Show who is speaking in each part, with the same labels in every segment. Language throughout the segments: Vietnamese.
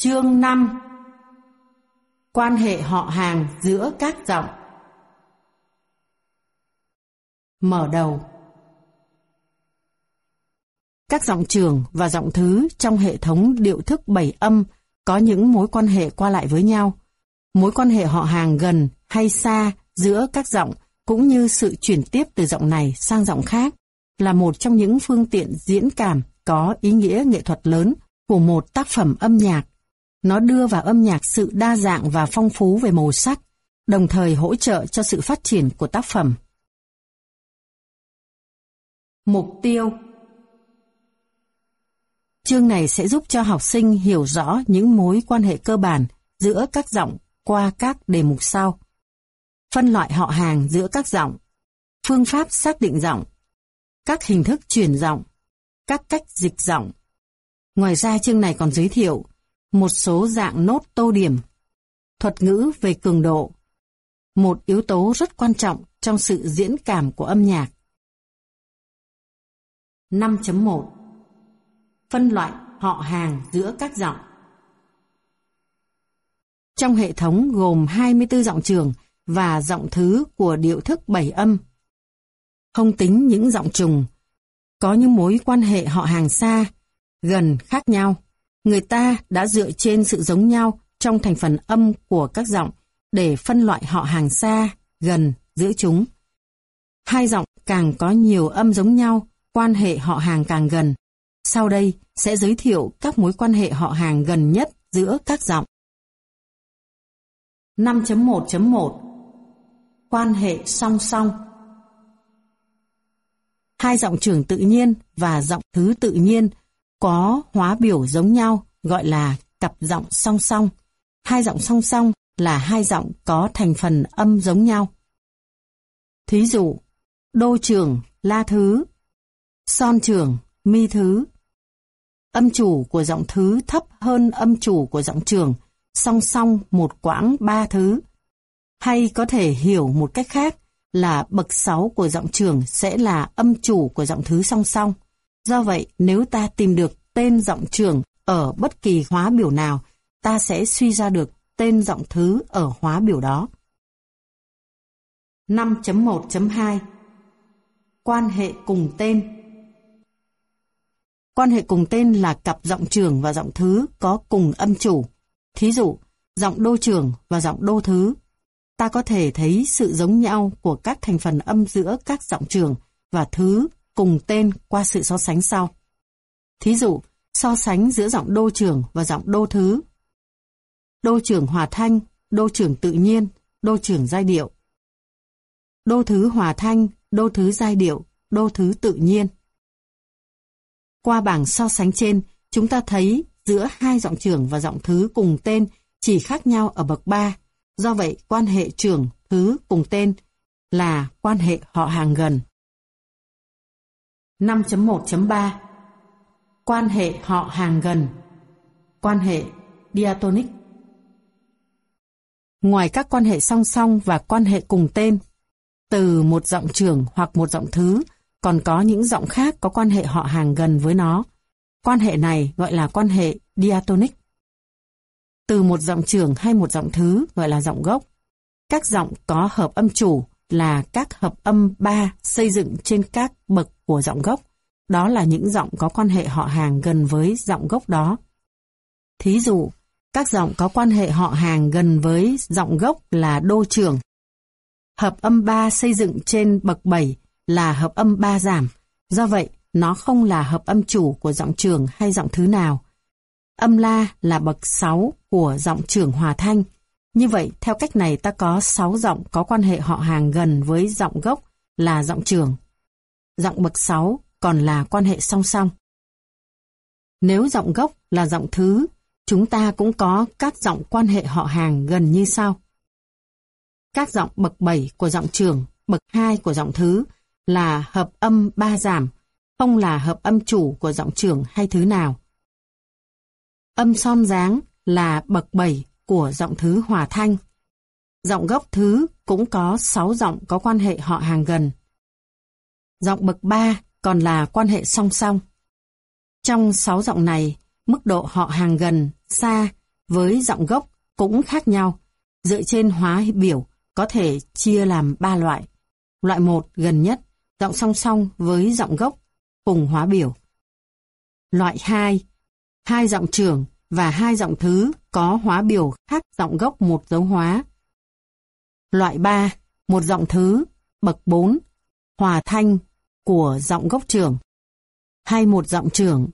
Speaker 1: Chương 5 Quan hệ họ hàng giữa các giọng Mở đầu Các giọng trường và giọng thứ trong hệ thống điệu thức bảy âm có những mối quan hệ qua lại với nhau. Mối quan hệ họ hàng gần hay xa giữa các giọng cũng như sự chuyển tiếp từ giọng này sang giọng khác là một trong những phương tiện diễn cảm có ý nghĩa nghệ thuật lớn của một tác phẩm âm nhạc. Nó đưa vào âm nhạc sự đa dạng và phong phú về màu sắc, đồng thời hỗ trợ cho sự phát triển của tác phẩm. Mục tiêu Chương này sẽ giúp cho học sinh hiểu rõ những mối quan hệ cơ bản giữa các giọng qua các đề mục sau. Phân loại họ hàng giữa các giọng, phương pháp xác định giọng, các hình thức chuyển giọng, các cách dịch giọng. Ngoài ra chương này còn giới thiệu một số dạng nốt tô điểm, thuật ngữ về cường độ, một yếu tố rất quan trọng trong sự diễn cảm của âm nhạc. 5.1 Phân loại họ hàng giữa các giọng Trong hệ thống gồm 24 giọng trường và giọng thứ của điệu thức bảy âm. Không tính những giọng trùng, có những mối quan hệ họ hàng xa, gần khác nhau. Người ta đã dựa trên sự giống nhau trong thành phần âm của các giọng để phân loại họ hàng xa, gần giữa chúng. Hai giọng càng có nhiều âm giống nhau, quan hệ họ hàng càng gần. Sau đây sẽ giới thiệu các mối quan hệ họ hàng gần nhất giữa các giọng. 5.1.1 Quan hệ song song Hai giọng trưởng tự nhiên và giọng thứ tự nhiên có hóa biểu giống nhau gọi là cặp giọng song song. Hai giọng song song là hai giọng có thành phần âm giống nhau. Thí dụ, đô trưởng, la thứ, son trưởng, mi thứ. Âm chủ của giọng thứ thấp hơn âm chủ của giọng trường, song song một quãng ba thứ. Hay có thể hiểu một cách khác là bậc 6 của giọng trường sẽ là âm chủ của giọng thứ song song. Do vậy, nếu ta tìm được tên giọng trường ở bất kỳ hóa biểu nào, ta sẽ suy ra được tên giọng thứ ở hóa biểu đó. 5.1.2 Quan hệ cùng tên Quan hệ cùng tên là cặp giọng trường và giọng thứ có cùng âm chủ. Thí dụ, giọng đô trường và giọng đô thứ ta có thể thấy sự giống nhau của các thành phần âm giữa các giọng trường và thứ cùng tên qua sự so sánh sau. Thí dụ, so sánh giữa giọng đô trưởng và giọng đô thứ. Đô trưởng hòa thanh, đô trưởng tự nhiên, đô trưởng giai điệu. Đô thứ hòa thanh, đô thứ giai điệu, đô thứ tự nhiên. Qua bảng so sánh trên, chúng ta thấy giữa hai giọng trưởng và giọng thứ cùng tên chỉ khác nhau ở bậc 3 Do vậy, quan hệ trưởng thứ cùng tên là quan hệ họ hàng gần. 5.1.3 Quan hệ họ hàng gần Quan hệ diatonic Ngoài các quan hệ song song và quan hệ cùng tên, từ một giọng trưởng hoặc một giọng thứ, còn có những giọng khác có quan hệ họ hàng gần với nó. Quan hệ này gọi là quan hệ diatonic từ một giọng trưởng hay một giọng thứ gọi là giọng gốc. Các giọng có hợp âm chủ là các hợp âm ba xây dựng trên các bậc của giọng gốc. Đó là những giọng có quan hệ họ hàng gần với giọng gốc đó. Thí dụ, các giọng có quan hệ họ hàng gần với giọng gốc là đô trưởng. Hợp âm ba xây dựng trên bậc 7 là hợp âm ba giảm. Do vậy, nó không là hợp âm chủ của giọng trưởng hay giọng thứ nào. Âm la là bậc 6 của giọng trưởng hòa thanh. Như vậy, theo cách này ta có 6 giọng có quan hệ họ hàng gần với giọng gốc là giọng trưởng. Giọng bậc 6 còn là quan hệ song song. Nếu giọng gốc là giọng thứ, chúng ta cũng có các giọng quan hệ họ hàng gần như sau. Các giọng bậc 7 của giọng trưởng, bậc 2 của giọng thứ là hợp âm ba giảm, không là hợp âm chủ của giọng trưởng hay thứ nào. Âm son dáng là bậc 7 của giọng thứ hòa thanh. Giọng gốc thứ cũng có 6 giọng có quan hệ họ hàng gần. Giọng bậc 3 còn là quan hệ song song. Trong sáu giọng này, mức độ họ hàng gần, xa với giọng gốc cũng khác nhau. Dựa trên hóa biểu có thể chia làm ba loại. Loại một gần nhất, giọng song song với giọng gốc cùng hóa biểu. Loại 2, hai giọng trưởng và hai giọng thứ có hóa biểu khác giọng gốc một dấu hóa. Loại 3, một giọng thứ, bậc 4, hòa thanh của giọng gốc trưởng. Hay một giọng trưởng,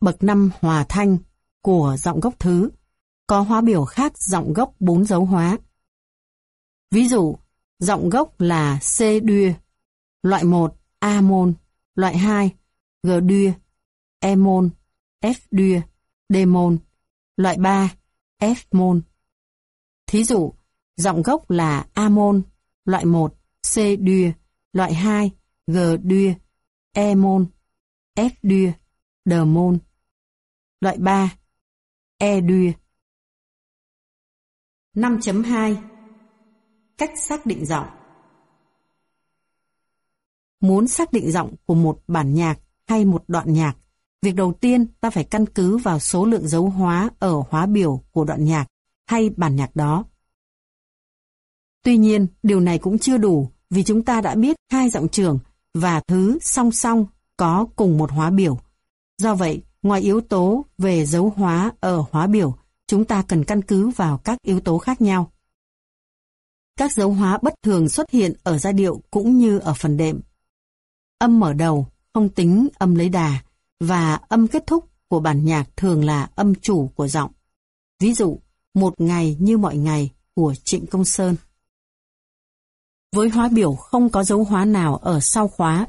Speaker 1: bậc 5 hòa thanh của giọng gốc thứ, có hóa biểu khác giọng gốc 4 dấu hóa. Ví dụ, giọng gốc là C đưa, loại 1 A môn, loại 2 G đưa, E môn, F đưa, D môn, loại 3 F môn. Thí dụ, giọng gốc là A môn, loại 1 C đưa, loại 2 G đuôi, E môn, F đuôi, D môn. Loại 3 E đuôi. 5.2 Cách xác định giọng Muốn xác định giọng của một bản nhạc hay một đoạn nhạc, việc đầu tiên ta phải căn cứ vào số lượng dấu hóa ở hóa biểu của đoạn nhạc hay bản nhạc đó. Tuy nhiên, điều này cũng chưa đủ vì chúng ta đã biết hai giọng trưởng và thứ song song có cùng một hóa biểu. Do vậy, ngoài yếu tố về dấu hóa ở hóa biểu, chúng ta cần căn cứ vào các yếu tố khác nhau. Các dấu hóa bất thường xuất hiện ở giai điệu cũng như ở phần đệm. Âm mở đầu, không tính âm lấy đà, và âm kết thúc của bản nhạc thường là âm chủ của giọng. Ví dụ, một ngày như mọi ngày của Trịnh Công Sơn. Với hóa biểu không có dấu hóa nào ở sau khóa,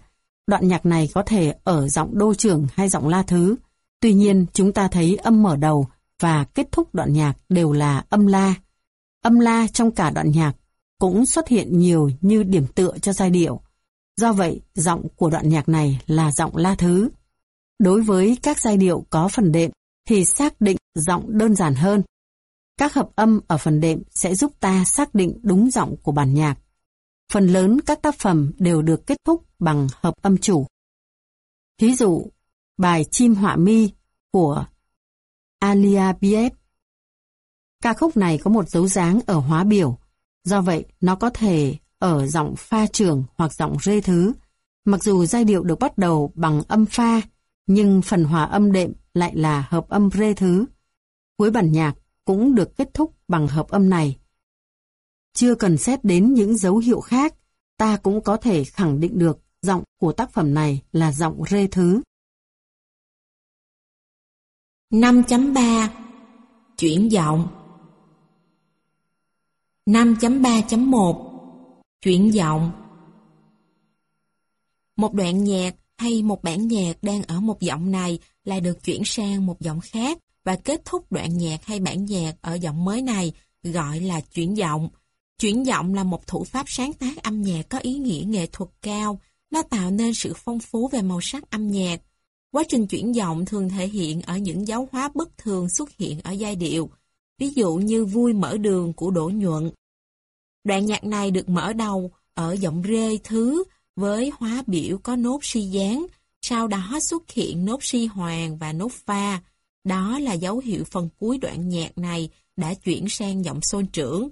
Speaker 1: đoạn nhạc này có thể ở giọng đô trưởng hay giọng la thứ. Tuy nhiên, chúng ta thấy âm mở đầu và kết thúc đoạn nhạc đều là âm la. Âm la trong cả đoạn nhạc cũng xuất hiện nhiều như điểm tựa cho giai điệu. Do vậy, giọng của đoạn nhạc này là giọng la thứ. Đối với các giai điệu có phần đệm thì xác định giọng đơn giản hơn. Các hợp âm ở phần đệm sẽ giúp ta xác định đúng giọng của bản nhạc. Phần lớn các tác phẩm đều được kết thúc bằng hợp âm chủ. Ví dụ, bài Chim Họa Mi của Alia biep Ca khúc này có một dấu dáng ở hóa biểu, do vậy nó có thể ở giọng pha trưởng hoặc giọng rê thứ. Mặc dù giai điệu được bắt đầu bằng âm pha, nhưng phần hòa âm đệm lại là hợp âm rê thứ. Cuối bản nhạc cũng được kết thúc bằng hợp âm này. Chưa cần xét đến những dấu hiệu khác, ta cũng có thể khẳng định được giọng của tác phẩm này là giọng rê thứ.
Speaker 2: 5.3 Chuyển giọng 5.3.1 Chuyển giọng Một đoạn nhạc hay một bản nhạc đang ở một giọng này lại được chuyển sang một giọng khác và kết thúc đoạn nhạc hay bản nhạc ở giọng mới này gọi là chuyển giọng. Chuyển giọng là một thủ pháp sáng tác âm nhạc có ý nghĩa nghệ thuật cao. Nó tạo nên sự phong phú về màu sắc âm nhạc. Quá trình chuyển giọng thường thể hiện ở những dấu hóa bất thường xuất hiện ở giai điệu. Ví dụ như vui mở đường của Đỗ Nhuận. Đoạn nhạc này được mở đầu ở giọng rê thứ với hóa biểu có nốt si gián, sau đó xuất hiện nốt si hoàng và nốt pha. Đó là dấu hiệu phần cuối đoạn nhạc này đã chuyển sang giọng sôn trưởng.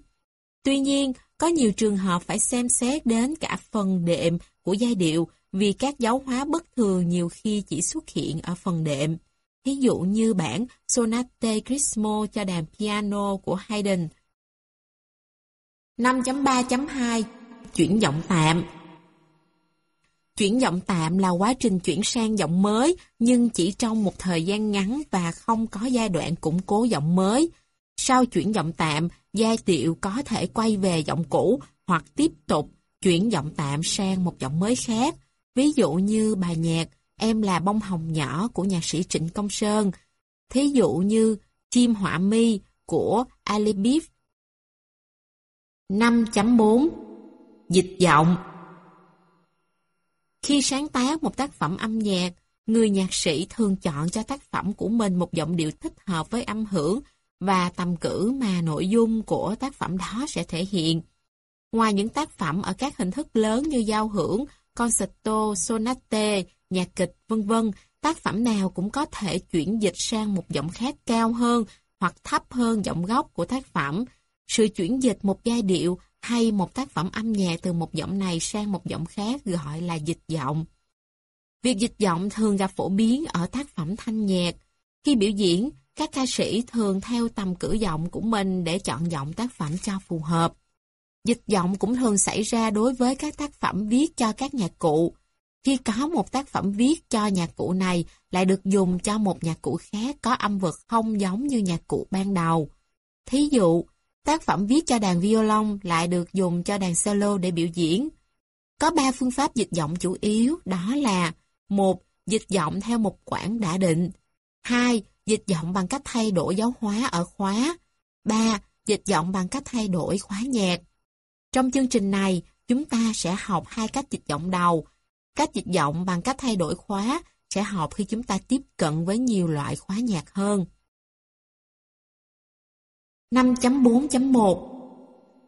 Speaker 2: Tuy nhiên, có nhiều trường hợp phải xem xét đến cả phần đệm của giai điệu vì các dấu hóa bất thường nhiều khi chỉ xuất hiện ở phần đệm. Ví dụ như bản Sonate Grismo cho đàn piano của Haydn. 5.3.2 Chuyển giọng tạm Chuyển giọng tạm là quá trình chuyển sang giọng mới nhưng chỉ trong một thời gian ngắn và không có giai đoạn củng cố giọng mới. Sau chuyển giọng tạm, giai điệu có thể quay về giọng cũ hoặc tiếp tục chuyển giọng tạm sang một giọng mới khác. Ví dụ như bài nhạc Em là bông hồng nhỏ của nhạc sĩ Trịnh Công Sơn. Thí dụ như Chim họa mi của Ali Beef. 5.4 Dịch giọng Khi sáng tác một tác phẩm âm nhạc, người nhạc sĩ thường chọn cho tác phẩm của mình một giọng điệu thích hợp với âm hưởng và tầm cử mà nội dung của tác phẩm đó sẽ thể hiện. Ngoài những tác phẩm ở các hình thức lớn như giao hưởng, concerto, sonate, nhạc kịch, vân vân, tác phẩm nào cũng có thể chuyển dịch sang một giọng khác cao hơn hoặc thấp hơn giọng gốc của tác phẩm. Sự chuyển dịch một giai điệu hay một tác phẩm âm nhạc từ một giọng này sang một giọng khác gọi là dịch giọng. Việc dịch giọng thường gặp phổ biến ở tác phẩm thanh nhạc. Khi biểu diễn, các ca sĩ thường theo tầm cử giọng của mình để chọn giọng tác phẩm cho phù hợp. Dịch giọng cũng thường xảy ra đối với các tác phẩm viết cho các nhạc cụ. Khi có một tác phẩm viết cho nhạc cụ này lại được dùng cho một nhạc cụ khác có âm vực không giống như nhạc cụ ban đầu. Thí dụ, tác phẩm viết cho đàn violon lại được dùng cho đàn solo để biểu diễn. Có ba phương pháp dịch giọng chủ yếu, đó là một Dịch giọng theo một quãng đã định 2. Dịch giọng bằng cách thay đổi dấu hóa ở khóa 3. Dịch giọng bằng cách thay đổi khóa nhạc Trong chương trình này, chúng ta sẽ học hai cách dịch giọng đầu. Cách dịch giọng bằng cách thay đổi khóa sẽ học khi chúng ta tiếp cận với nhiều loại khóa nhạc hơn. 5.4.1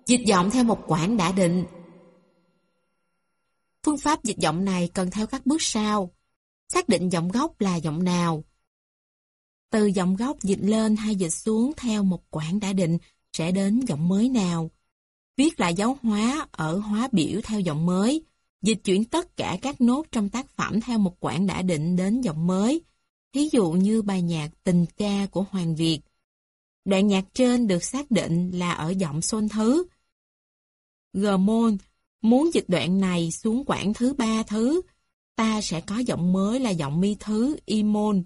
Speaker 2: Dịch giọng theo một quãng đã định Phương pháp dịch giọng này cần theo các bước sau. Xác định giọng gốc là giọng nào. Từ giọng gốc dịch lên hay dịch xuống theo một quãng đã định sẽ đến giọng mới nào. Viết lại dấu hóa ở hóa biểu theo giọng mới. Dịch chuyển tất cả các nốt trong tác phẩm theo một quãng đã định đến giọng mới. Thí dụ như bài nhạc Tình ca của Hoàng Việt. Đoạn nhạc trên được xác định là ở giọng xôn thứ. G môn Muốn dịch đoạn này xuống quãng thứ ba thứ, ta sẽ có giọng mới là giọng mi thứ y môn.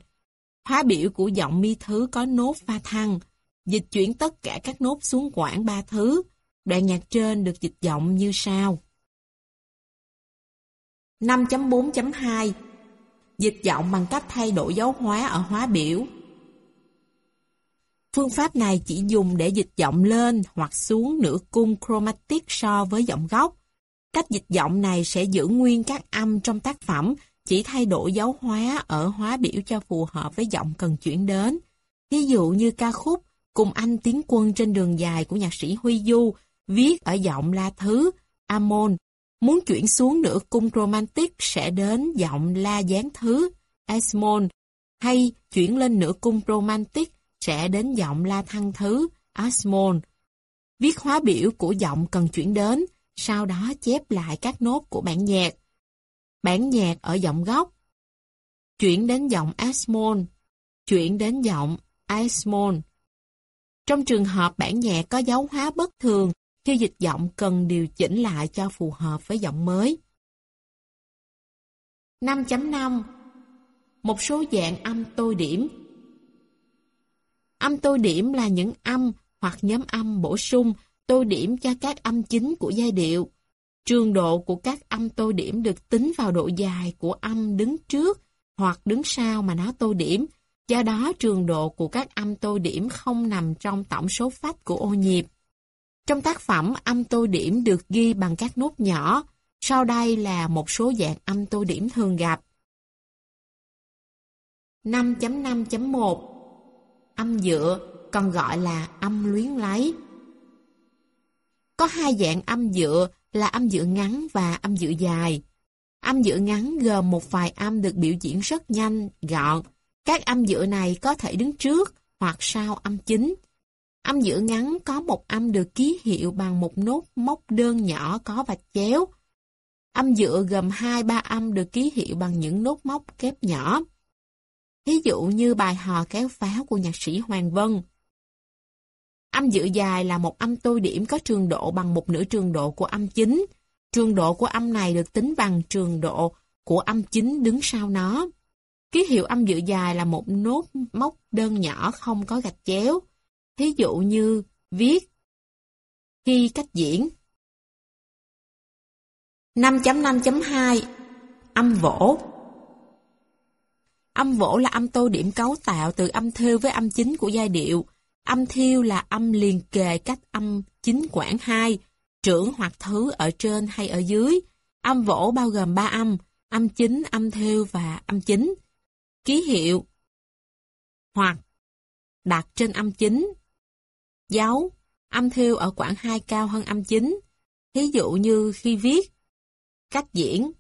Speaker 2: Hóa biểu của giọng mi thứ có nốt pha thăng, dịch chuyển tất cả các nốt xuống quãng ba thứ. Đoạn nhạc trên được dịch giọng như sau. 5.4.2 Dịch giọng bằng cách thay đổi dấu hóa ở hóa biểu. Phương pháp này chỉ dùng để dịch giọng lên hoặc xuống nửa cung chromatic so với giọng gốc. Cách dịch giọng này sẽ giữ nguyên các âm trong tác phẩm, chỉ thay đổi dấu hóa ở hóa biểu cho phù hợp với giọng cần chuyển đến. Ví dụ như ca khúc Cùng anh tiến quân trên đường dài của nhạc sĩ Huy Du, viết ở giọng La Thứ, Amon. Muốn chuyển xuống nửa cung romantic sẽ đến giọng La Gián Thứ, Esmon, hay chuyển lên nửa cung romantic sẽ đến giọng La Thăng Thứ, Asmon. Viết hóa biểu của giọng cần chuyển đến, sau đó chép lại các nốt của bản nhạc. Bản nhạc ở giọng gốc, chuyển đến giọng Asmon, chuyển đến giọng Asmon. Trong trường hợp bản nhạc có dấu hóa bất thường, khi dịch giọng cần điều chỉnh lại cho phù hợp với giọng mới. 5.5 Một số dạng âm tôi điểm Âm tôi điểm là những âm hoặc nhóm âm bổ sung tô điểm cho các âm chính của giai điệu. Trường độ của các âm tô điểm được tính vào độ dài của âm đứng trước hoặc đứng sau mà nó tô điểm. Do đó, trường độ của các âm tô điểm không nằm trong tổng số phách của ô nhịp. Trong tác phẩm, âm tô điểm được ghi bằng các nốt nhỏ. Sau đây là một số dạng âm tô điểm thường gặp. 5.5.1 Âm dựa, còn gọi là âm luyến lấy. Có hai dạng âm dựa là âm dự ngắn và âm dự dài. Âm dự ngắn gồm một vài âm được biểu diễn rất nhanh, gọn. Các âm dự này có thể đứng trước hoặc sau âm chính. Âm dự ngắn có một âm được ký hiệu bằng một nốt móc đơn nhỏ có vạch chéo. Âm dựa gồm hai ba âm được ký hiệu bằng những nốt móc kép nhỏ. Ví dụ như bài hò kéo pháo của nhạc sĩ Hoàng Vân. Âm dự dài là một âm tô điểm có trường độ bằng một nửa trường độ của âm chính. Trường độ của âm này được tính bằng trường độ của âm chính đứng sau nó. Ký hiệu âm dự dài là một nốt móc đơn nhỏ không có gạch chéo. Thí dụ như viết, khi cách diễn. 5.5.2 Âm vỗ Âm vỗ là âm tô điểm cấu tạo từ âm thêu với âm chính của giai điệu. Âm thiêu là âm liền kề cách âm chính quản 2, trưởng hoặc thứ ở trên hay ở dưới. Âm vỗ bao gồm 3 âm, âm chính, âm thiêu và âm chính. Ký hiệu hoặc đặt trên âm chính. Dấu, âm thiêu ở quãng 2 cao hơn âm chính. Thí dụ như khi viết, cách diễn.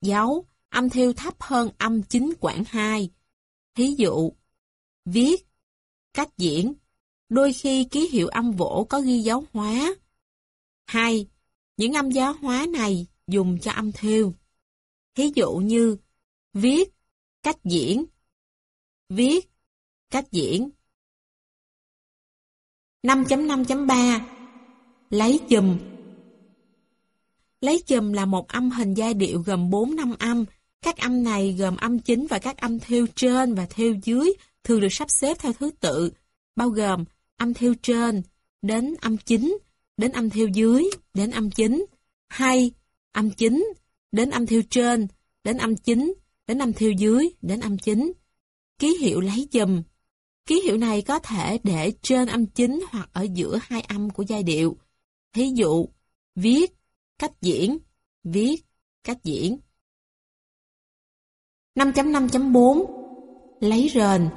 Speaker 2: Dấu, âm thiêu thấp hơn âm chính quãng 2. Thí dụ, viết, Cách diễn Đôi khi ký hiệu âm vỗ có ghi dấu hóa. 2. Những âm giáo hóa này dùng cho âm thêu. Thí dụ như viết, cách diễn, viết, cách diễn. 5.5.3 Lấy chùm Lấy chùm là một âm hình giai điệu gồm 4 năm âm. Các âm này gồm âm chính và các âm thêu trên và thêu dưới thường được sắp xếp theo thứ tự, bao gồm âm theo trên, đến âm chính, đến âm theo dưới, đến âm chính, hay âm chính, đến âm theo trên, đến âm chính, đến âm theo dưới, đến âm chính. Ký hiệu lấy dùm Ký hiệu này có thể để trên âm chính hoặc ở giữa hai âm của giai điệu. Thí dụ, viết, cách diễn, viết, cách diễn. 5.5.4 Lấy rền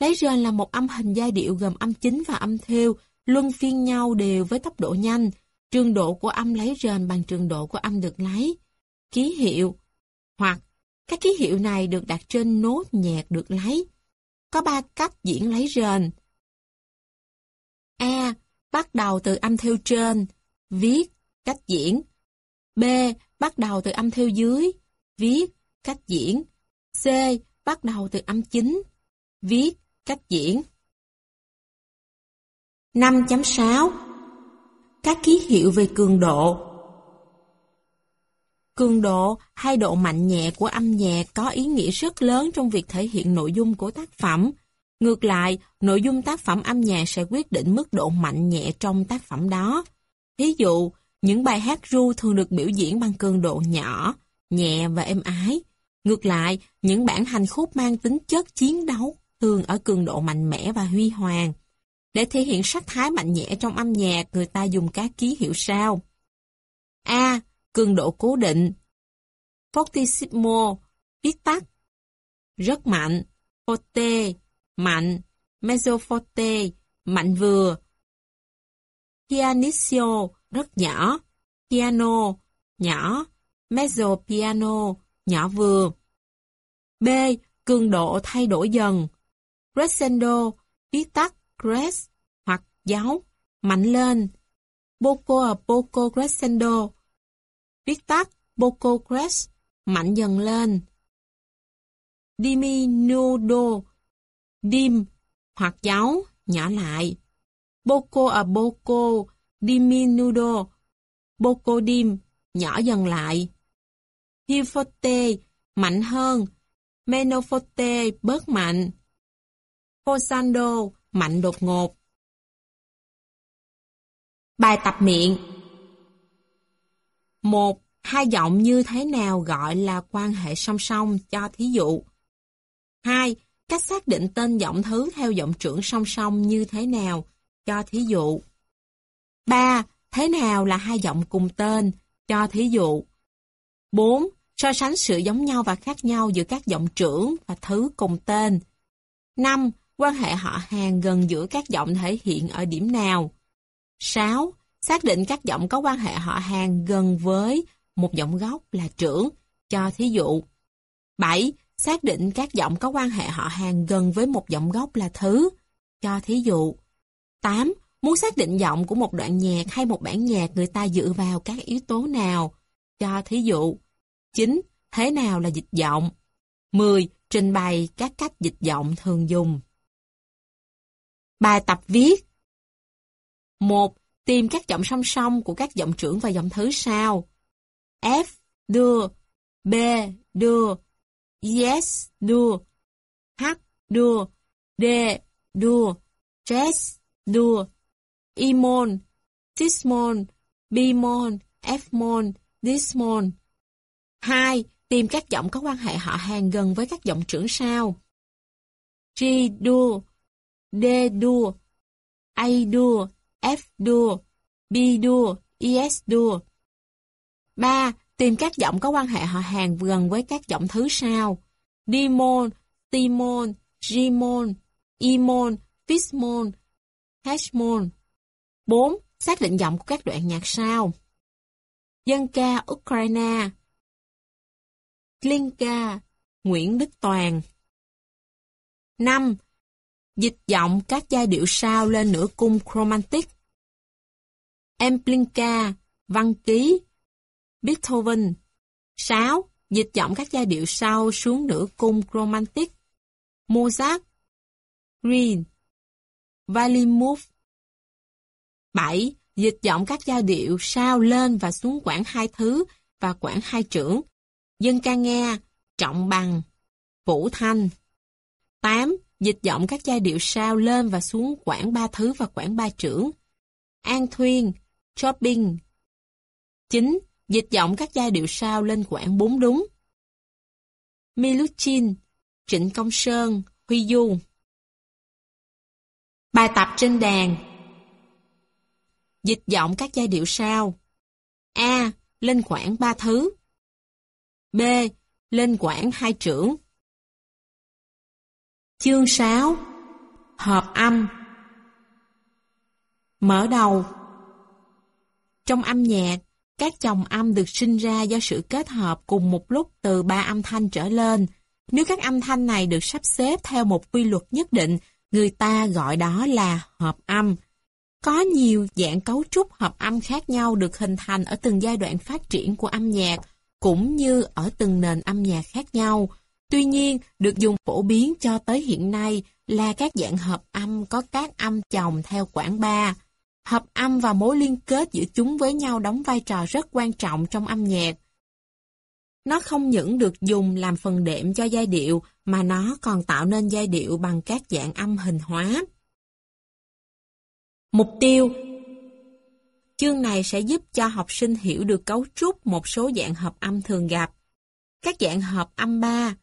Speaker 2: Lấy rền là một âm hình giai điệu gồm âm chính và âm thêu, luân phiên nhau đều với tốc độ nhanh. Trường độ của âm lấy rền bằng trường độ của âm được lấy. Ký hiệu hoặc các ký hiệu này được đặt trên nốt nhạc được lấy. Có ba cách diễn lấy rền. A. Bắt đầu từ âm thêu trên, viết, cách diễn. B. Bắt đầu từ âm thêu dưới, viết, cách diễn. C. Bắt đầu từ âm chính, viết, cách diễn. 5.6 Các ký hiệu về cường độ Cường độ hay độ mạnh nhẹ của âm nhạc có ý nghĩa rất lớn trong việc thể hiện nội dung của tác phẩm. Ngược lại, nội dung tác phẩm âm nhạc sẽ quyết định mức độ mạnh nhẹ trong tác phẩm đó. Ví dụ, những bài hát ru thường được biểu diễn bằng cường độ nhỏ, nhẹ và êm ái. Ngược lại, những bản hành khúc mang tính chất chiến đấu thường ở cường độ mạnh mẽ và huy hoàng. Để thể hiện sắc thái mạnh mẽ trong âm nhạc, người ta dùng các ký hiệu sao A. Cường độ cố định. Fortissimo, viết tắt. Rất mạnh. Forte, mạnh. Mezzo forte, mạnh vừa. Pianissimo, rất nhỏ. Piano, nhỏ. Mezzo piano, nhỏ vừa. B. Cường độ thay đổi dần. Crescendo, viết tắt crest hoặc giáo, mạnh lên. Poco a poco crescendo, viết tắt poco crest, mạnh dần lên. Diminudo, dim hoặc giáo, nhỏ lại. Poco a poco diminudo, poco dim, nhỏ dần lại. Hiforte, forte, mạnh hơn. Meno forte, bớt mạnh. Posando, mạnh đột ngột. Bài tập miệng một Hai giọng như thế nào gọi là quan hệ song song cho thí dụ. 2. Cách xác định tên giọng thứ theo giọng trưởng song song như thế nào cho thí dụ. 3. Thế nào là hai giọng cùng tên cho thí dụ. 4. So sánh sự giống nhau và khác nhau giữa các giọng trưởng và thứ cùng tên. 5. Quan hệ họ hàng gần giữa các giọng thể hiện ở điểm nào? 6. Xác định các giọng có quan hệ họ hàng gần với một giọng gốc là trưởng, cho thí dụ. 7. Xác định các giọng có quan hệ họ hàng gần với một giọng gốc là thứ, cho thí dụ. 8. Muốn xác định giọng của một đoạn nhạc hay một bản nhạc người ta dựa vào các yếu tố nào, cho thí dụ. 9. Thế nào là dịch giọng? 10. Trình bày các cách dịch giọng thường dùng. Bài tập viết 1. Tìm các giọng song song của các giọng trưởng và giọng thứ sau. F đưa, B đưa, Yes đưa, H đưa, D đưa, Jess. đưa, Imon Tismon Bimon Fmon Dismon 2. Tìm các giọng có quan hệ họ hàng gần với các giọng trưởng sau. G Đưa D đua, A đua, F đua, B đua, ES đua. 3. Tìm các giọng có quan hệ họ hàng gần với các giọng thứ sau. Dimon, Timon, Gimon, Imon, Fismon, Hashmon. 4. Xác định giọng của các đoạn nhạc sau. Dân ca Ukraine Klinka Nguyễn Đức Toàn 5. Dịch giọng các giai điệu sao lên nửa cung chromatic. Emplinka, Văn Ký, Beethoven. 6. Dịch giọng các giai điệu sau xuống nửa cung chromatic. Mozart, Green, Valimov. 7. Dịch giọng các giai điệu sao lên và xuống quãng hai thứ và quãng hai trưởng. Dân ca nghe, trọng bằng, vũ thanh. 8. Dịch giọng các giai điệu sao lên và xuống quãng ba thứ và quãng ba trưởng. An Thuyên, Shopping. 9. Dịch giọng các giai điệu sao lên quãng bốn đúng. Miluchin, Trịnh Công Sơn, Huy Du. Bài tập trên đàn Dịch giọng các giai điệu sao A. Lên quãng ba thứ B. Lên quãng hai trưởng Chương 6 Hợp âm Mở đầu Trong âm nhạc, các chồng âm được sinh ra do sự kết hợp cùng một lúc từ ba âm thanh trở lên. Nếu các âm thanh này được sắp xếp theo một quy luật nhất định, người ta gọi đó là hợp âm. Có nhiều dạng cấu trúc hợp âm khác nhau được hình thành ở từng giai đoạn phát triển của âm nhạc, cũng như ở từng nền âm nhạc khác nhau. Tuy nhiên, được dùng phổ biến cho tới hiện nay là các dạng hợp âm có các âm chồng theo quảng ba. Hợp âm và mối liên kết giữa chúng với nhau đóng vai trò rất quan trọng trong âm nhạc. Nó không những được dùng làm phần đệm cho giai điệu, mà nó còn tạo nên giai điệu bằng các dạng âm hình hóa. Mục tiêu Chương này sẽ giúp cho học sinh hiểu được cấu trúc một số dạng hợp âm thường gặp. Các dạng hợp âm 3,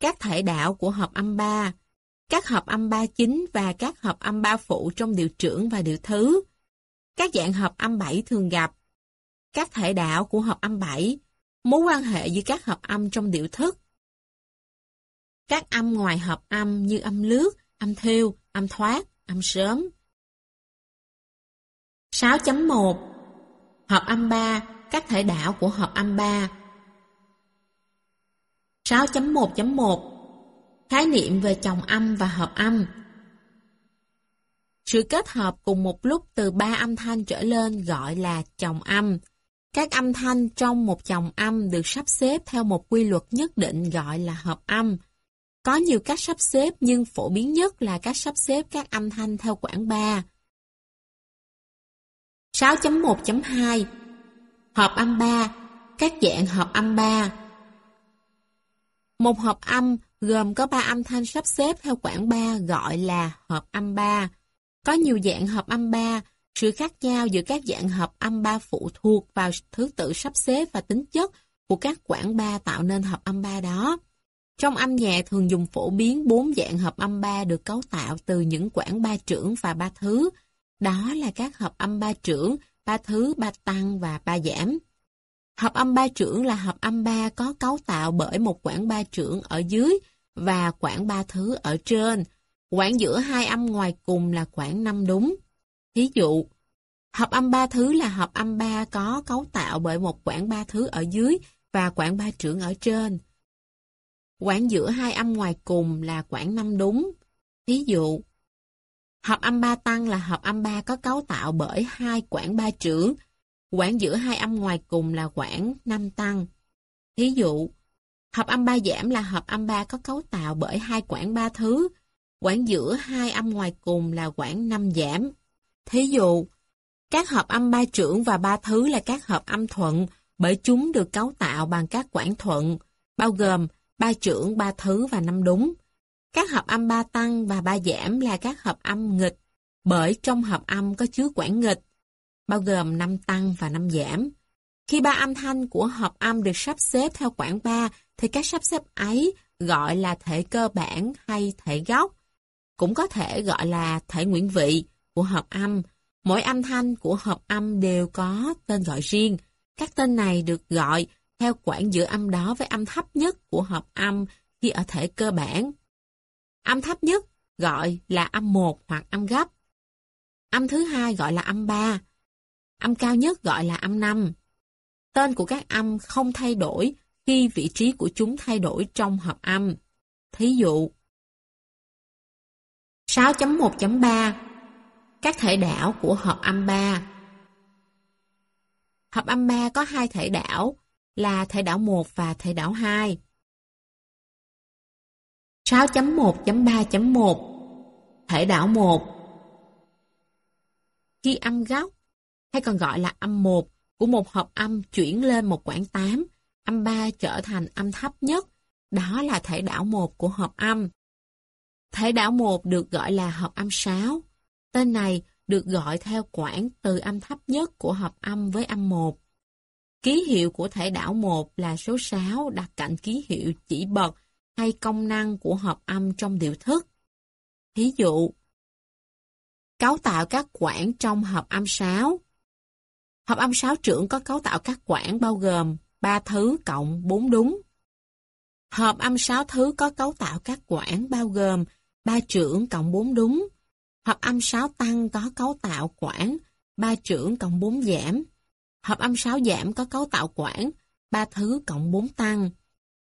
Speaker 2: các thể đạo của hợp âm ba, các hợp âm ba chính và các hợp âm ba phụ trong điệu trưởng và điệu thứ. Các dạng hợp âm bảy thường gặp. Các thể đạo của hợp âm bảy, mối quan hệ giữa các hợp âm trong điệu thức. Các âm ngoài hợp âm như âm lướt, âm thêu, âm thoát, âm sớm. 6.1 Hợp âm 3, các thể đạo của hợp âm 3 6.1.1 Khái niệm về chồng âm và hợp âm Sự kết hợp cùng một lúc từ ba âm thanh trở lên gọi là chồng âm. Các âm thanh trong một chồng âm được sắp xếp theo một quy luật nhất định gọi là hợp âm. Có nhiều cách sắp xếp nhưng phổ biến nhất là cách sắp xếp các âm thanh theo quãng 3. 6.1.2 Hợp âm 3 Các dạng hợp âm 3 một hợp âm gồm có ba âm thanh sắp xếp theo quãng 3 gọi là hợp âm 3. Có nhiều dạng hợp âm 3, sự khác nhau giữa các dạng hợp âm 3 phụ thuộc vào thứ tự sắp xếp và tính chất của các quãng 3 tạo nên hợp âm 3 đó. Trong âm nhạc thường dùng phổ biến bốn dạng hợp âm 3 được cấu tạo từ những quãng 3 trưởng và 3 thứ, đó là các hợp âm ba trưởng, ba thứ, ba tăng và ba giảm. Hợp âm ba trưởng là hợp âm ba có cấu tạo bởi một quãng ba trưởng ở dưới và quãng ba thứ ở trên. Quãng giữa hai âm ngoài cùng là quãng năm đúng. Thí dụ, hợp âm ba thứ là hợp âm ba có cấu tạo bởi một quãng ba thứ ở dưới và quãng ba trưởng ở trên. Quãng giữa hai âm ngoài cùng là quãng năm đúng. Thí dụ, Hợp âm ba tăng là hợp âm ba có cấu tạo bởi hai quãng ba trưởng, quãng giữa hai âm ngoài cùng là quãng năm tăng. Thí dụ, hợp âm ba giảm là hợp âm ba có cấu tạo bởi hai quãng ba thứ, quãng giữa hai âm ngoài cùng là quãng năm giảm. Thí dụ, các hợp âm ba trưởng và ba thứ là các hợp âm thuận bởi chúng được cấu tạo bằng các quãng thuận, bao gồm ba trưởng, ba thứ và năm đúng. Các hợp âm ba tăng và ba giảm là các hợp âm nghịch, bởi trong hợp âm có chứa quãng nghịch, bao gồm năm tăng và năm giảm. Khi ba âm thanh của hợp âm được sắp xếp theo quãng 3, thì các sắp xếp ấy gọi là thể cơ bản hay thể gốc, cũng có thể gọi là thể nguyễn vị của hợp âm. Mỗi âm thanh của hợp âm đều có tên gọi riêng. Các tên này được gọi theo quãng giữa âm đó với âm thấp nhất của hợp âm khi ở thể cơ bản. Âm thấp nhất gọi là âm 1 hoặc âm gấp. Âm thứ hai gọi là âm 3. Âm cao nhất gọi là âm 5. Tên của các âm không thay đổi khi vị trí của chúng thay đổi trong hợp âm. Thí dụ, 6.1.3 Các thể đảo của hợp âm 3 Hợp âm 3 có hai thể đảo là thể đảo 1 và thể đảo 2. 6.1.3.1 Thể đảo 1 Khi âm góc, hay còn gọi là âm 1, của một hợp âm chuyển lên một quãng 8, âm 3 trở thành âm thấp nhất, đó là thể đảo 1 của hợp âm. Thể đảo 1 được gọi là hợp âm 6. Tên này được gọi theo quãng từ âm thấp nhất của hợp âm với âm 1. Ký hiệu của thể đảo 1 là số 6 đặt cạnh ký hiệu chỉ bật hay công năng của hợp âm trong điệu thức. Thí dụ, cấu tạo các quãng trong hợp âm 6. Hợp âm sáo trưởng có cấu tạo các quãng bao gồm 3 thứ cộng 4 đúng. Hợp âm sáu thứ có cấu tạo các quãng bao gồm 3 trưởng cộng 4 đúng. Hợp âm sáu tăng có cấu tạo quãng 3 trưởng cộng 4 giảm. Hợp âm sáu giảm có cấu tạo quãng 3 thứ cộng 4 tăng.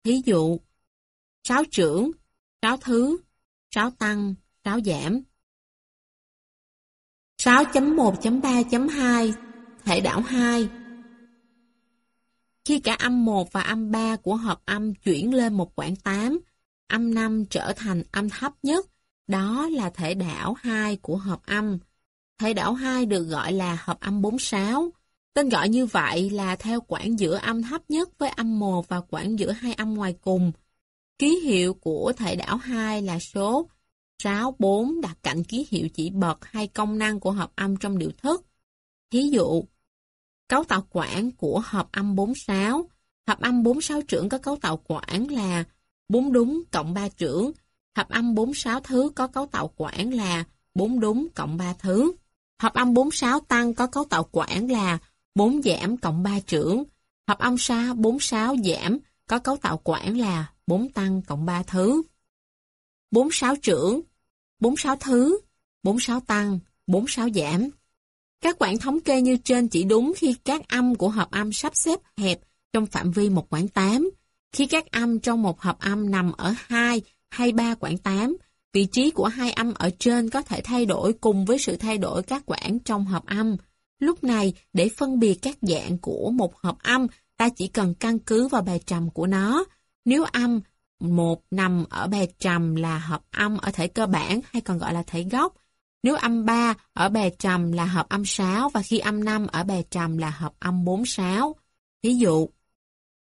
Speaker 2: Thí dụ, sáu trưởng, sáu thứ, sáu tăng, sáu giảm. 6.1.3.2 Thể đảo 2 Khi cả âm 1 và âm 3 của hợp âm chuyển lên một quãng 8, âm 5 trở thành âm thấp nhất, đó là thể đảo 2 của hợp âm. Thể đảo 2 được gọi là hợp âm 46. Tên gọi như vậy là theo quãng giữa âm thấp nhất với âm 1 và quãng giữa hai âm ngoài cùng. Ký hiệu của thể đảo 2 là số 64 đặt cạnh ký hiệu chỉ bật hay công năng của hợp âm trong điệu thức. Thí dụ, cấu tạo quản của hợp âm 46. Hợp âm 46 trưởng có cấu tạo quản là 4 đúng cộng 3 trưởng. Hợp âm 46 thứ có cấu tạo quản là 4 đúng cộng 3 thứ. Hợp âm 46 tăng có cấu tạo quản là 4 giảm cộng 3 trưởng. Hợp âm sa 46 giảm có cấu tạo quản là 4 tăng cộng 3 thứ. 46 trưởng, 46 thứ, 46 tăng, 46 giảm. Các quãng thống kê như trên chỉ đúng khi các âm của hợp âm sắp xếp hẹp trong phạm vi một quãng 8. Khi các âm trong một hợp âm nằm ở 2 hay 3 quãng 8, vị trí của hai âm ở trên có thể thay đổi cùng với sự thay đổi các quãng trong hợp âm. Lúc này, để phân biệt các dạng của một hợp âm, ta chỉ cần căn cứ vào bài trầm của nó. Nếu âm một nằm ở bài trầm là hợp âm ở thể cơ bản hay còn gọi là thể gốc. Nếu âm 3 ở bè trầm là hợp âm 6 và khi âm 5 ở bè trầm là hợp âm 46. Ví dụ,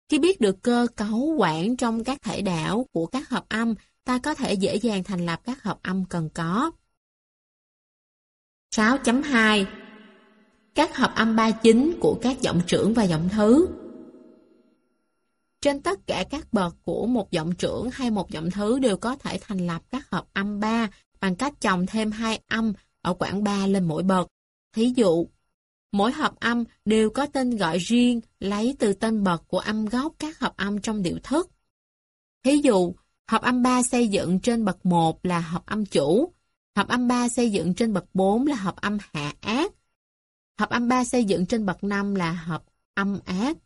Speaker 2: khi biết được cơ cấu quản trong các thể đảo của các hợp âm, ta có thể dễ dàng thành lập các hợp âm cần có. 6.2 Các hợp âm 39 của các giọng trưởng và giọng thứ Trên tất cả các bậc của một giọng trưởng hay một giọng thứ đều có thể thành lập các hợp âm 3 bằng cách chồng thêm hai âm ở quãng 3 lên mỗi bậc. Thí dụ, mỗi hợp âm đều có tên gọi riêng lấy từ tên bậc của âm gốc các hợp âm trong điệu thức. Thí dụ, hợp âm 3 xây dựng trên bậc 1 là hợp âm chủ, hợp âm 3 xây dựng trên bậc 4 là hợp âm hạ ác, hợp âm 3 xây dựng trên bậc 5 là hợp âm ác.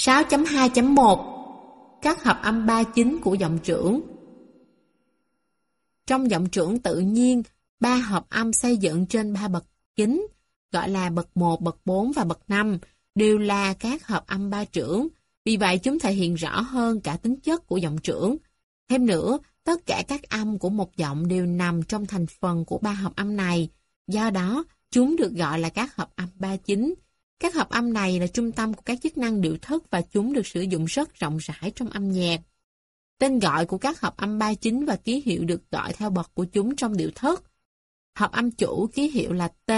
Speaker 2: 6.2.1 Các hợp âm 39 của giọng trưởng trong giọng trưởng tự nhiên, ba hợp âm xây dựng trên ba bậc chính, gọi là bậc 1, bậc 4 và bậc 5, đều là các hợp âm ba trưởng. Vì vậy chúng thể hiện rõ hơn cả tính chất của giọng trưởng. Thêm nữa, tất cả các âm của một giọng đều nằm trong thành phần của ba hợp âm này. Do đó, chúng được gọi là các hợp âm ba chính. Các hợp âm này là trung tâm của các chức năng điệu thức và chúng được sử dụng rất rộng rãi trong âm nhạc. Tên gọi của các hợp âm ba chính và ký hiệu được gọi theo bậc của chúng trong điệu thức. Hợp âm chủ ký hiệu là T,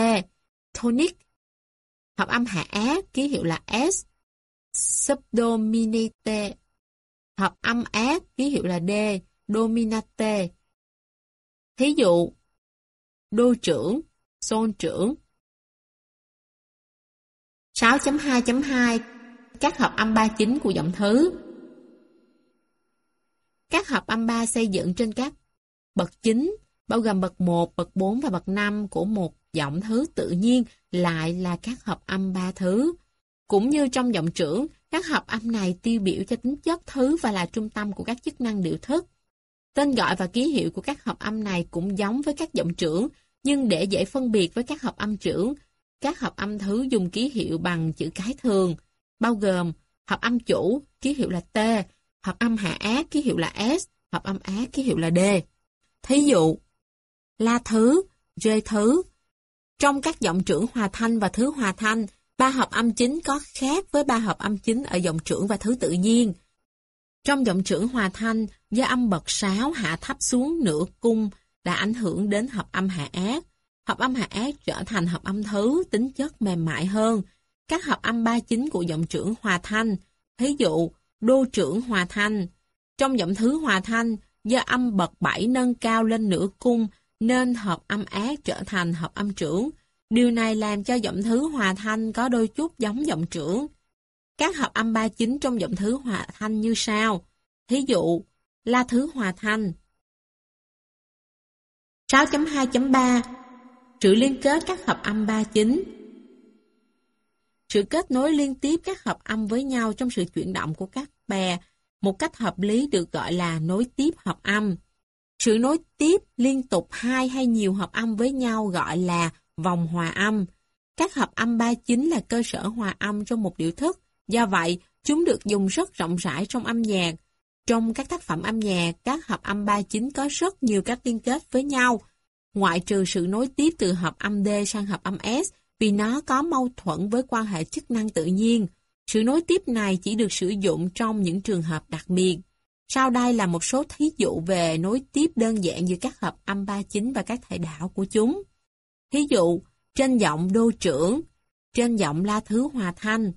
Speaker 2: tonic. Hợp âm hạ á ký hiệu là S, subdominate. Hợp âm á ký hiệu là D, dominate. Thí dụ, đô trưởng, son trưởng. 6.2.2 Các hợp âm 39 của giọng thứ các hợp âm 3 xây dựng trên các bậc chính bao gồm bậc 1, bậc 4 và bậc 5 của một giọng thứ tự nhiên lại là các hợp âm ba thứ. Cũng như trong giọng trưởng, các hợp âm này tiêu biểu cho tính chất thứ và là trung tâm của các chức năng điệu thức. Tên gọi và ký hiệu của các hợp âm này cũng giống với các giọng trưởng, nhưng để dễ phân biệt với các hợp âm trưởng, các hợp âm thứ dùng ký hiệu bằng chữ cái thường, bao gồm hợp âm chủ, ký hiệu là T, hợp âm hạ ác, ký hiệu là S, hợp âm ác, ký hiệu là D. Thí dụ, La thứ, J thứ. Trong các giọng trưởng hòa thanh và thứ hòa thanh, ba hợp âm chính có khác với ba hợp âm chính ở giọng trưởng và thứ tự nhiên. Trong giọng trưởng hòa thanh, do âm bậc sáo hạ thấp xuống nửa cung đã ảnh hưởng đến hợp âm hạ ác. Hợp âm hạ ác trở thành hợp âm thứ tính chất mềm mại hơn. Các hợp âm ba chính của giọng trưởng hòa thanh, thí dụ đô trưởng hòa thanh. Trong giọng thứ hòa thanh, do âm bậc bảy nâng cao lên nửa cung nên hợp âm ác trở thành hợp âm trưởng. Điều này làm cho giọng thứ hòa thanh có đôi chút giống giọng trưởng. Các hợp âm ba chính trong giọng thứ hòa thanh như sau. Thí dụ, la thứ hòa thanh. 6.2.3 Sự liên kết các hợp âm ba chính sự kết nối liên tiếp các hợp âm với nhau trong sự chuyển động của các bè một cách hợp lý được gọi là nối tiếp hợp âm. Sự nối tiếp liên tục hai hay nhiều hợp âm với nhau gọi là vòng hòa âm. Các hợp âm ba chính là cơ sở hòa âm trong một điệu thức, do vậy chúng được dùng rất rộng rãi trong âm nhạc. Trong các tác phẩm âm nhạc, các hợp âm ba chính có rất nhiều các liên kết với nhau, ngoại trừ sự nối tiếp từ hợp âm D sang hợp âm S vì nó có mâu thuẫn với quan hệ chức năng tự nhiên. Sự nối tiếp này chỉ được sử dụng trong những trường hợp đặc biệt. Sau đây là một số thí dụ về nối tiếp đơn giản giữa các hợp âm ba chính và các thể đảo của chúng. Thí dụ, trên giọng đô trưởng, trên giọng la thứ hòa thanh.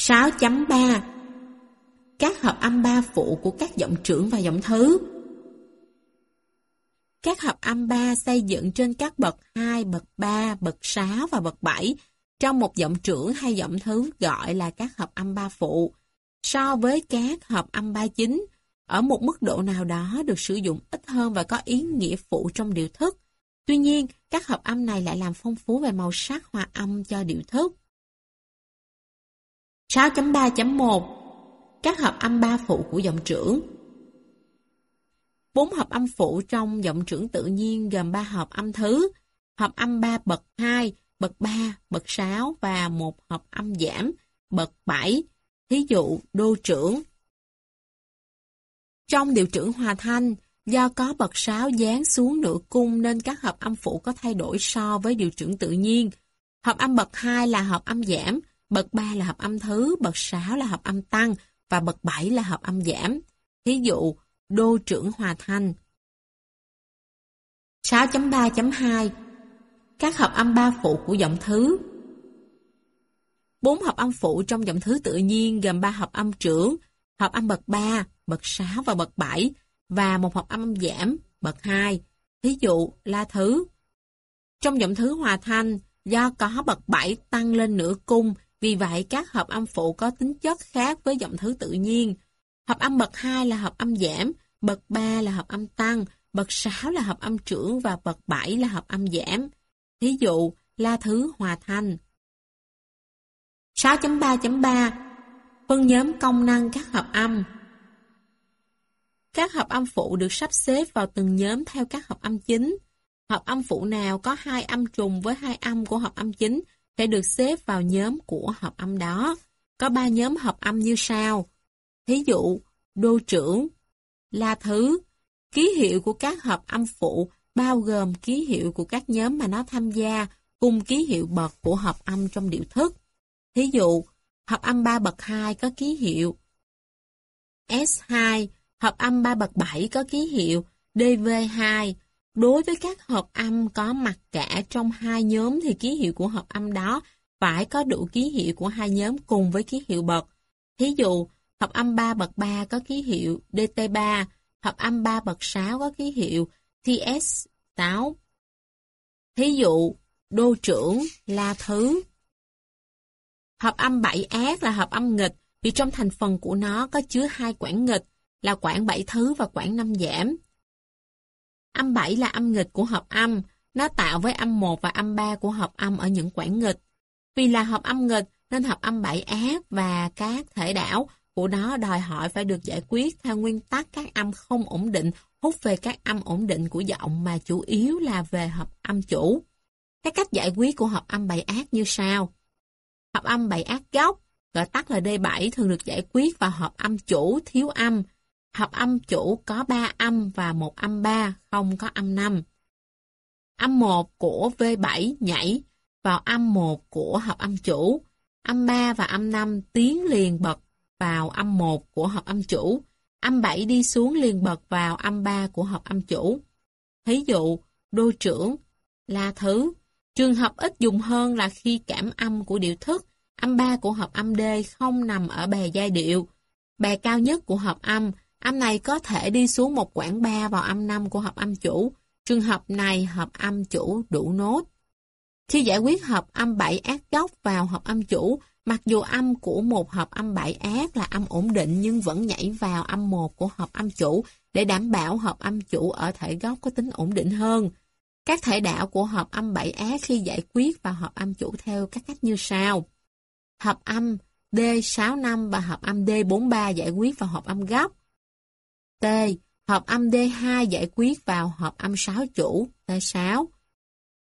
Speaker 2: 6.3 Các hợp âm ba phụ của các giọng trưởng và giọng thứ các hợp âm ba xây dựng trên các bậc 2, bậc 3, bậc 6 và bậc 7 trong một giọng trưởng hay giọng thứ gọi là các hợp âm ba phụ. So với các hợp âm ba chính, ở một mức độ nào đó được sử dụng ít hơn và có ý nghĩa phụ trong điệu thức. Tuy nhiên, các hợp âm này lại làm phong phú về màu sắc hòa âm cho điệu thức. 6.3.1 Các hợp âm ba phụ của giọng trưởng Bốn hợp âm phụ trong giọng trưởng tự nhiên gồm ba hợp âm thứ, hợp âm 3 bậc 2, bậc 3, bậc 6 và một hợp âm giảm, bậc 7, thí dụ đô trưởng. Trong điều trưởng hòa thanh, do có bậc 6 dán xuống nửa cung nên các hợp âm phụ có thay đổi so với điều trưởng tự nhiên. Hợp âm bậc 2 là hợp âm giảm, bậc 3 là hợp âm thứ, bậc 6 là hợp âm tăng và bậc 7 là hợp âm giảm. Thí dụ, đô trưởng hòa thanh. 6.3.2 các hợp âm ba phụ của giọng thứ. Bốn hợp âm phụ trong giọng thứ tự nhiên gồm ba hợp âm trưởng, hợp âm bậc 3, bậc 6 và bậc 7 và một hợp âm giảm, bậc 2, thí dụ la thứ. Trong giọng thứ hòa thanh, do có bậc 7 tăng lên nửa cung, vì vậy các hợp âm phụ có tính chất khác với giọng thứ tự nhiên. Hợp âm bậc 2 là hợp âm giảm, bậc 3 là hợp âm tăng, bậc 6 là hợp âm trưởng và bậc 7 là hợp âm giảm. Thí dụ, la thứ hòa thanh. 6.3.3 Phân nhóm công năng các hợp âm Các hợp âm phụ được sắp xếp vào từng nhóm theo các hợp âm chính. Hợp âm phụ nào có hai âm trùng với hai âm của hợp âm chính sẽ được xếp vào nhóm của hợp âm đó. Có ba nhóm hợp âm như sau. Thí dụ, đô trưởng, la thứ, ký hiệu của các hợp âm phụ bao gồm ký hiệu của các nhóm mà nó tham gia cùng ký hiệu bậc của hợp âm trong điệu thức. Thí dụ, hợp âm 3 bậc 2 có ký hiệu S2, hợp âm 3 bậc 7 có ký hiệu DV2. Đối với các hợp âm có mặt cả trong hai nhóm thì ký hiệu của hợp âm đó phải có đủ ký hiệu của hai nhóm cùng với ký hiệu bậc. Thí dụ, hợp âm 3 bậc 3 có ký hiệu DT3, hợp âm 3 bậc 6 có ký hiệu TS táo. Thí dụ, đô trưởng, là thứ. Hợp âm 7 ác là hợp âm nghịch vì trong thành phần của nó có chứa hai quản nghịch là quản 7 thứ và quản 5 giảm. Âm 7 là âm nghịch của hợp âm, nó tạo với âm 1 và âm 3 của hợp âm ở những quản nghịch. Vì là hợp âm nghịch nên hợp âm 7 ác và các thể đảo của nó đòi hỏi phải được giải quyết theo nguyên tắc các âm không ổn định hút về các âm ổn định của giọng mà chủ yếu là về hợp âm chủ. Các cách giải quyết của hợp âm bảy ác như sau. Hợp âm bảy ác gốc, gọi tắt là D7 thường được giải quyết vào hợp âm chủ thiếu âm. Hợp âm chủ có 3 âm và một âm 3, không có âm 5. Âm 1 của V7 nhảy vào âm 1 của hợp âm chủ. Âm 3 và âm 5 tiến liền bật vào âm 1 của hợp âm chủ. Âm 7 đi xuống liền bật vào âm 3 của hợp âm chủ. Thí dụ, đô trưởng, là thứ. Trường hợp ít dùng hơn là khi cảm âm của điệu thức, âm 3 của hợp âm D không nằm ở bè giai điệu. Bè cao nhất của hợp âm, âm này có thể đi xuống một quãng 3 vào âm 5 của hợp âm chủ. Trường hợp này hợp âm chủ đủ nốt. Khi giải quyết hợp âm 7 ác góc vào hợp âm chủ, mặc dù âm của một hợp âm 7 ác là âm ổn định nhưng vẫn nhảy vào âm 1 của hợp âm chủ để đảm bảo hợp âm chủ ở thể gốc có tính ổn định hơn. Các thể đạo của hợp âm 7 ác khi giải quyết vào hợp âm chủ theo các cách như sau. Hợp âm D65 và hợp âm D43 giải quyết vào hợp âm gốc. T. Hợp âm D2 giải quyết vào hợp âm 6 chủ T6.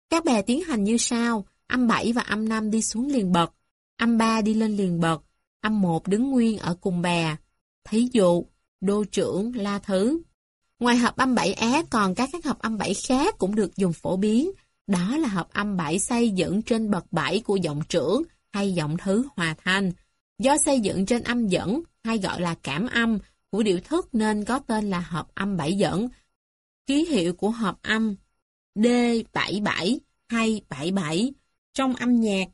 Speaker 2: Các bè tiến hành như sau, âm 7 và âm 5 đi xuống liền bậc, âm 3 đi lên liền bật, âm 1 đứng nguyên ở cùng bè. Thí dụ, đô trưởng, la thứ. Ngoài hợp âm 7 á còn các các hợp âm 7 khác cũng được dùng phổ biến. Đó là hợp âm 7 xây dựng trên bậc 7 của giọng trưởng hay giọng thứ hòa thanh. Do xây dựng trên âm dẫn hay gọi là cảm âm của điệu thức nên có tên là hợp âm 7 dẫn. Ký hiệu của hợp âm D77 hay 77 trong âm nhạc.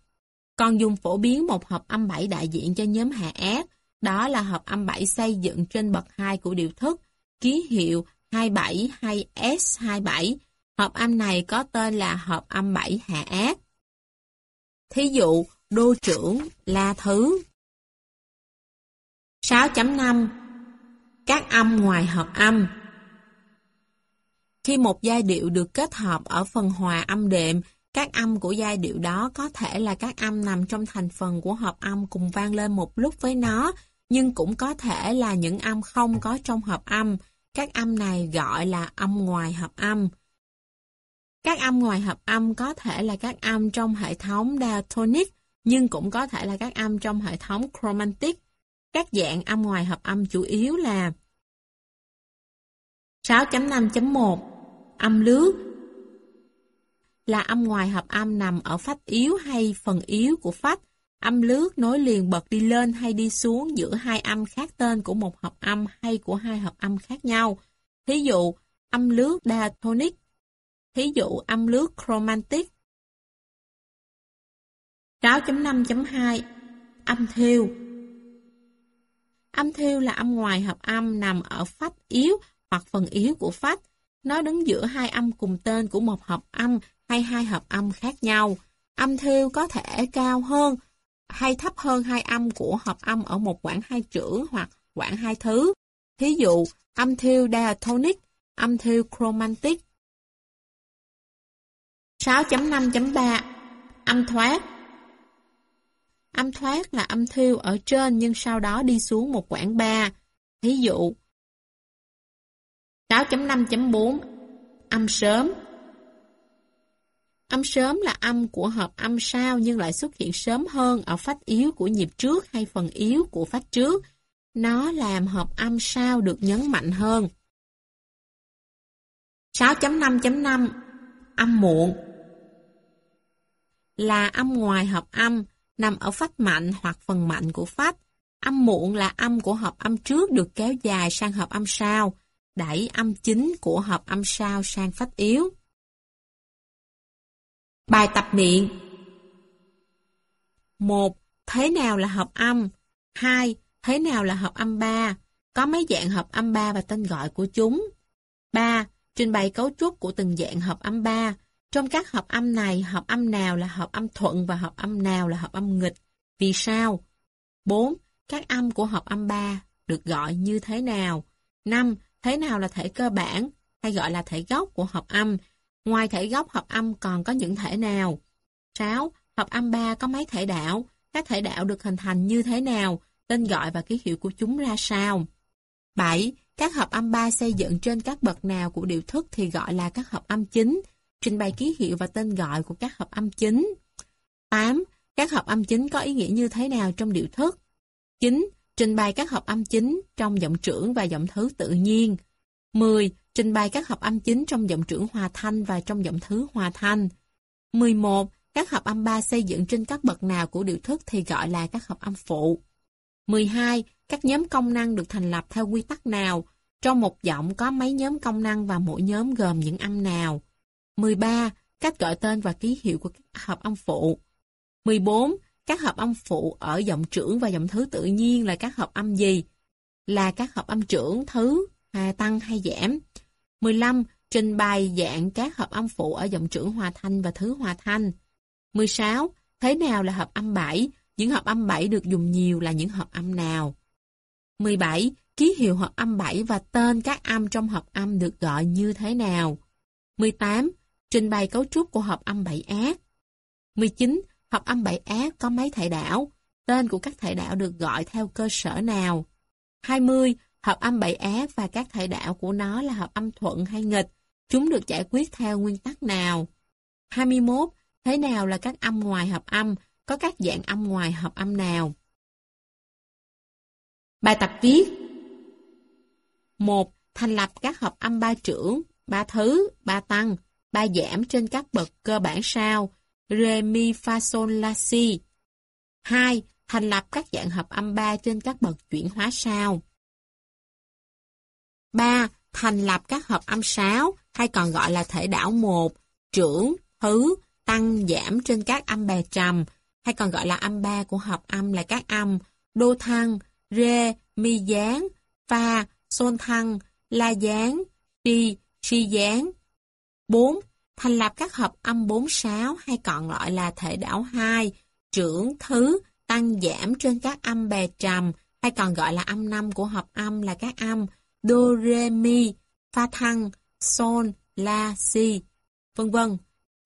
Speaker 2: Còn dùng phổ biến một hợp âm 7 đại diện cho nhóm hạ ác, đó là hợp âm 7 xây dựng trên bậc 2 của điệu thức, ký hiệu 27 hay S27. Hợp âm này có tên là hợp âm 7 hạ ác. Thí dụ, đô trưởng, la thứ. 6.5 Các âm ngoài hợp âm khi một giai điệu được kết hợp ở phần hòa âm đệm, các âm của giai điệu đó có thể là các âm nằm trong thành phần của hợp âm cùng vang lên một lúc với nó, nhưng cũng có thể là những âm không có trong hợp âm. Các âm này gọi là âm ngoài hợp âm. Các âm ngoài hợp âm có thể là các âm trong hệ thống diatonic, nhưng cũng có thể là các âm trong hệ thống chromatic. Các dạng âm ngoài hợp âm chủ yếu là 6.5.1 Âm lướt là âm ngoài hợp âm nằm ở phách yếu hay phần yếu của phách. Âm lướt nối liền bật đi lên hay đi xuống giữa hai âm khác tên của một hợp âm hay của hai hợp âm khác nhau. Thí dụ, âm lướt diatonic. Thí dụ, âm lướt chromatic. 6.5.2 Âm thiêu Âm thiêu là âm ngoài hợp âm nằm ở phách yếu hoặc phần yếu của phách. Nó đứng giữa hai âm cùng tên của một hợp âm hay hai hợp âm khác nhau. Âm thiêu có thể cao hơn hay thấp hơn hai âm của hợp âm ở một quãng hai chữ hoặc quãng hai thứ. Thí dụ, âm thiêu diatonic, âm thiêu chromatic. 6.5.3 Âm thoát Âm thoát là âm thiêu ở trên nhưng sau đó đi xuống một quãng 3. Thí dụ, 6.5.4 Âm sớm Âm sớm là âm của hợp âm sau nhưng lại xuất hiện sớm hơn ở phách yếu của nhịp trước hay phần yếu của phách trước. Nó làm hợp âm sau được nhấn mạnh hơn. 6.5.5 Âm muộn Là âm ngoài hợp âm, nằm ở phách mạnh hoặc phần mạnh của phách. Âm muộn là âm của hợp âm trước được kéo dài sang hợp âm sau đẩy âm chính của hợp âm sao sang phách yếu. Bài tập miệng 1. Thế nào là hợp âm? 2. Thế nào là hợp âm 3? Có mấy dạng hợp âm 3 và tên gọi của chúng? 3. Trình bày cấu trúc của từng dạng hợp âm 3. Trong các hợp âm này, hợp âm nào là hợp âm thuận và hợp âm nào là hợp âm nghịch? Vì sao? 4. Các âm của hợp âm 3 được gọi như thế nào? 5. Thế nào là thể cơ bản, hay gọi là thể gốc của hợp âm? Ngoài thể gốc hợp âm còn có những thể nào? 6. Hợp âm 3 có mấy thể đạo? Các thể đạo được hình thành như thế nào? tên gọi và ký hiệu của chúng ra sao. 7. Các hợp âm 3 xây dựng trên các bậc nào của điệu thức thì gọi là các hợp âm chính, trình bày ký hiệu và tên gọi của các hợp âm chính. 8. Các hợp âm chính có ý nghĩa như thế nào trong điệu thức? 9. Trình bày các hợp âm chính trong giọng trưởng và giọng thứ tự nhiên. 10. Trình bày các hợp âm chính trong giọng trưởng hòa thanh và trong giọng thứ hòa thanh. 11. Các hợp âm ba xây dựng trên các bậc nào của điệu thức thì gọi là các hợp âm phụ. 12. Các nhóm công năng được thành lập theo quy tắc nào? Trong một giọng có mấy nhóm công năng và mỗi nhóm gồm những âm nào? 13. Cách gọi tên và ký hiệu của các hợp âm phụ. 14. Các hợp âm phụ ở giọng trưởng và giọng thứ tự nhiên là các hợp âm gì? Là các hợp âm trưởng, thứ, hà tăng hay giảm. 15. Trình bày dạng các hợp âm phụ ở giọng trưởng hòa thanh và thứ hòa thanh. 16. Thế nào là hợp âm 7? Những hợp âm 7 được dùng nhiều là những hợp âm nào? 17. Ký hiệu hợp âm 7 và tên các âm trong hợp âm được gọi như thế nào? 18. Trình bày cấu trúc của hợp âm 7 ác. 19. Hợp âm 7 ác có mấy thể đảo? Tên của các thể đảo được gọi theo cơ sở nào? 20. Hợp âm 7 ác và các thể đạo của nó là hợp âm thuận hay nghịch? Chúng được giải quyết theo nguyên tắc nào? 21. Thế nào là các âm ngoài hợp âm? Có các dạng âm ngoài hợp âm nào? Bài tập viết 1. Thành lập các hợp âm ba trưởng, ba thứ, ba tăng, ba giảm trên các bậc cơ bản sau Re, Mi, Fa, Sol, La, Si 2. Thành lập các dạng hợp âm ba trên các bậc chuyển hóa sau 3. Thành lập các hợp âm 6 hay còn gọi là thể đảo 1, trưởng, thứ, tăng, giảm trên các âm bè trầm hay còn gọi là âm ba của hợp âm là các âm đô thăng, rê, mi gián, pha, xôn thăng, la gián, si, si gián. 4. Thành lập các hợp âm 4-6 hay còn gọi là thể đảo 2, trưởng, thứ, tăng giảm trên các âm bè trầm hay còn gọi là âm 5 của hợp âm là các âm do, re, mi, fa thăng, son, la, si, vân vân.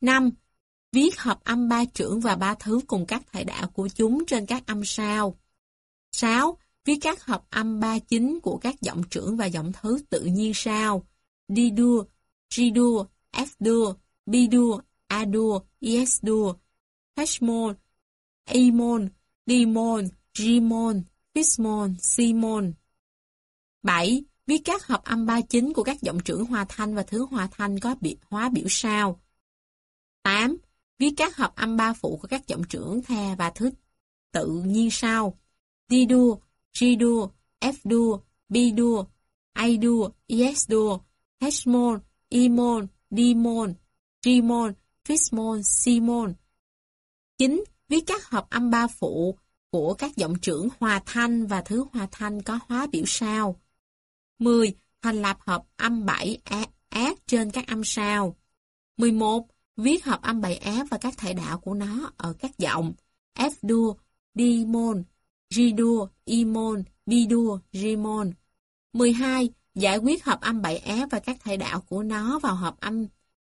Speaker 2: 5. Viết hợp âm ba trưởng và ba thứ cùng các thể đạo của chúng trên các âm sao. 6. Viết các hợp âm ba chính của các giọng trưởng và giọng thứ tự nhiên sao. Đi đua, G đua, F đua, B đua, A đua, ES đua, H môn, A môn, D môn, G môn, Fis môn, C môn. 7. Viết các hợp âm ba chính của các giọng trưởng hòa thanh và thứ hòa thanh có bị hóa biểu sao. 8. Viết các hợp âm ba phụ của các giọng trưởng the và thứ tự nhiên sao. Di đua, G đua, F đua, B đua, A đua, ES đua, H môn, I môn, D môn, G môn, Fis môn, C môn. 9. Viết các hợp âm ba phụ của các giọng trưởng hòa thanh và thứ hòa thanh có hóa biểu sao. 10. Thành lập hợp âm 7S e, e trên các âm sao. 11. Viết hợp âm 7S e và các thể đạo của nó ở các giọng F đua, D môn, G đua, I môn, B đua, G môn. 12. Giải quyết hợp âm 7S và các thể đạo của nó vào hợp âm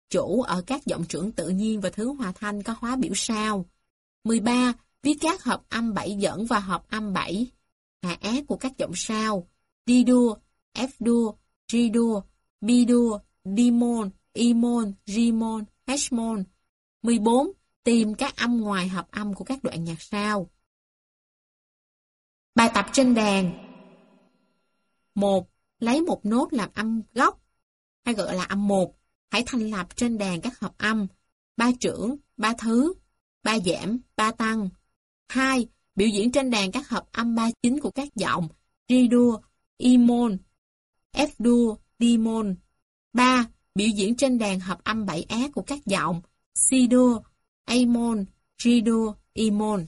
Speaker 2: chủ ở các giọng trưởng tự nhiên và thứ hòa thanh có hóa biểu sao. 13. Viết các hợp âm 7 dẫn và hợp âm 7 hạ ác của các giọng sao. D đua, F dur, G dur, B dur, D môn, E môn, G môn, H môn. 14. Tìm các âm ngoài hợp âm của các đoạn nhạc sau. Bài tập trên đàn 1. Lấy một nốt làm âm gốc, hay gọi là âm 1. Hãy thành lập trên đàn các hợp âm, ba trưởng, ba thứ, ba giảm, ba tăng. 2. Biểu diễn trên đàn các hợp âm ba chính của các giọng, ri đua, imon, G-dur, E-môn, F-dur, D-môn. 3 biểu diễn trên đàn hợp âm 7 á của các giọng C đua, A-môn, G đua, E-môn.